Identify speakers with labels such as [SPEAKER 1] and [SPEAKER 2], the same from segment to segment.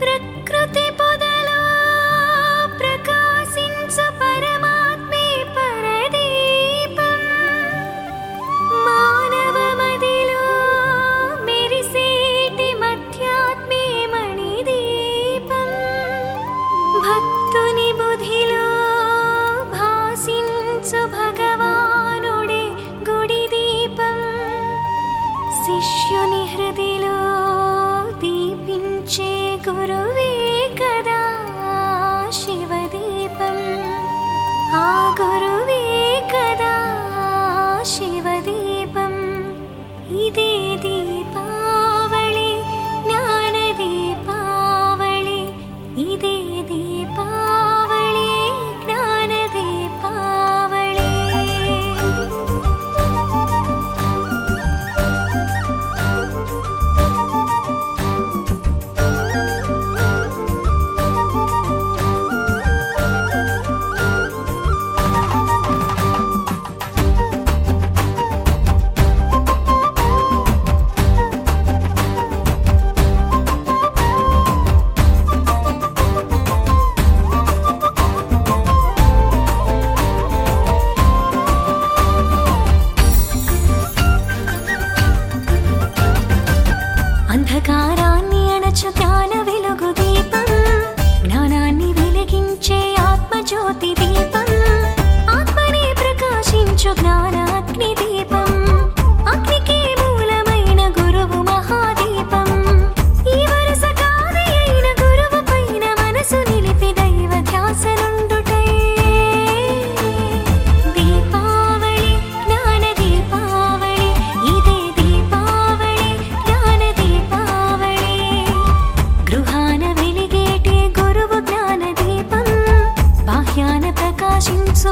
[SPEAKER 1] प्रकृति शिष्युनि हृदि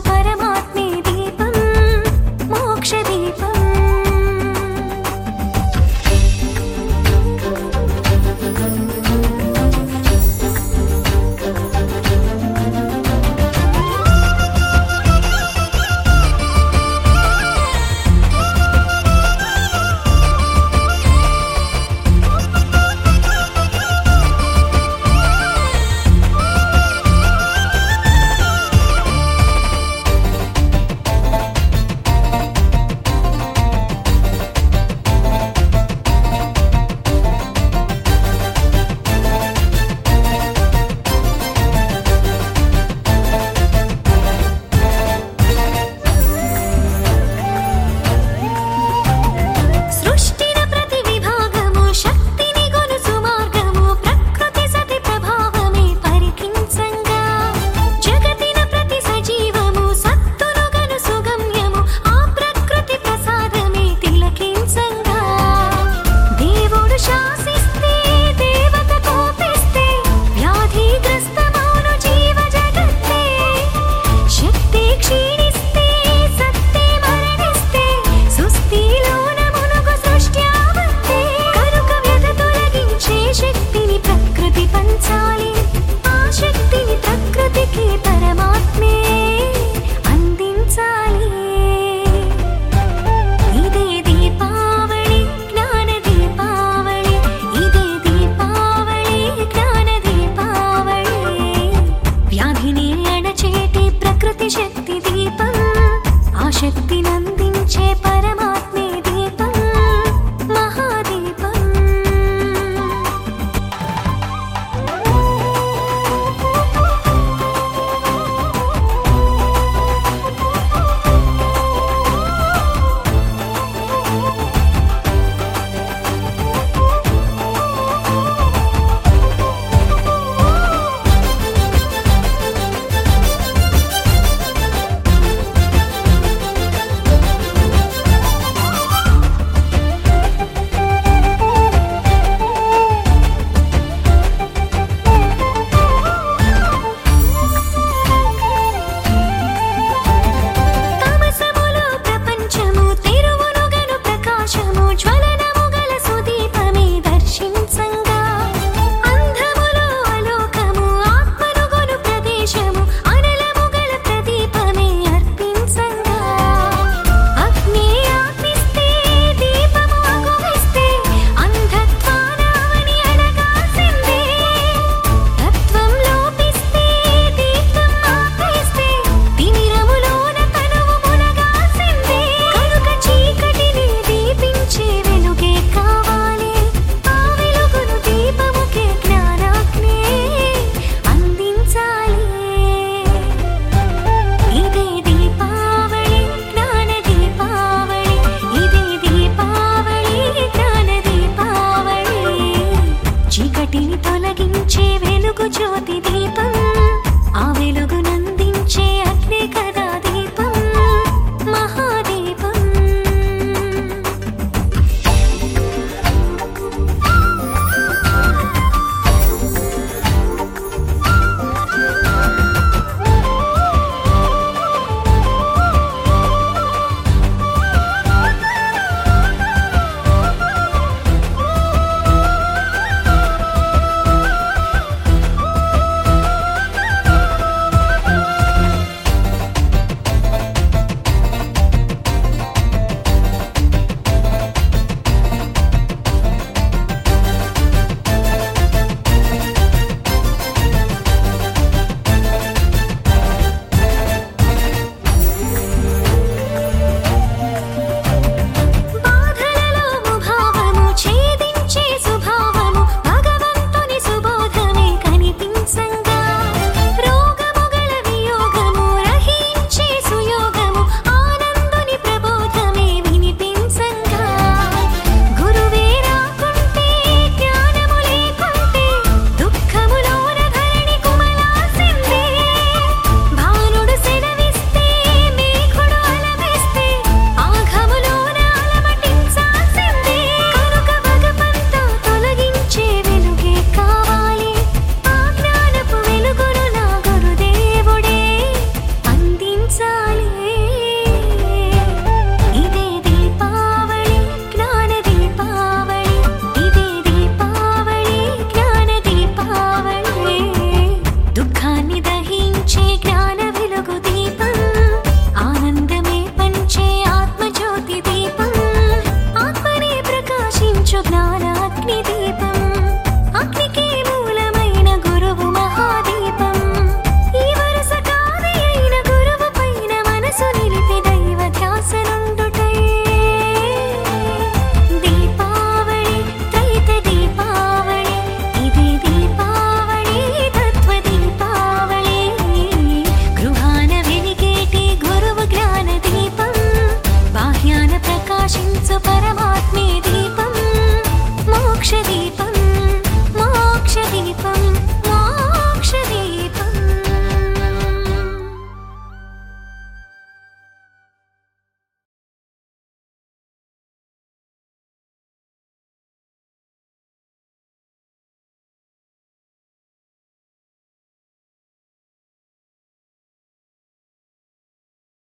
[SPEAKER 1] परमात्मे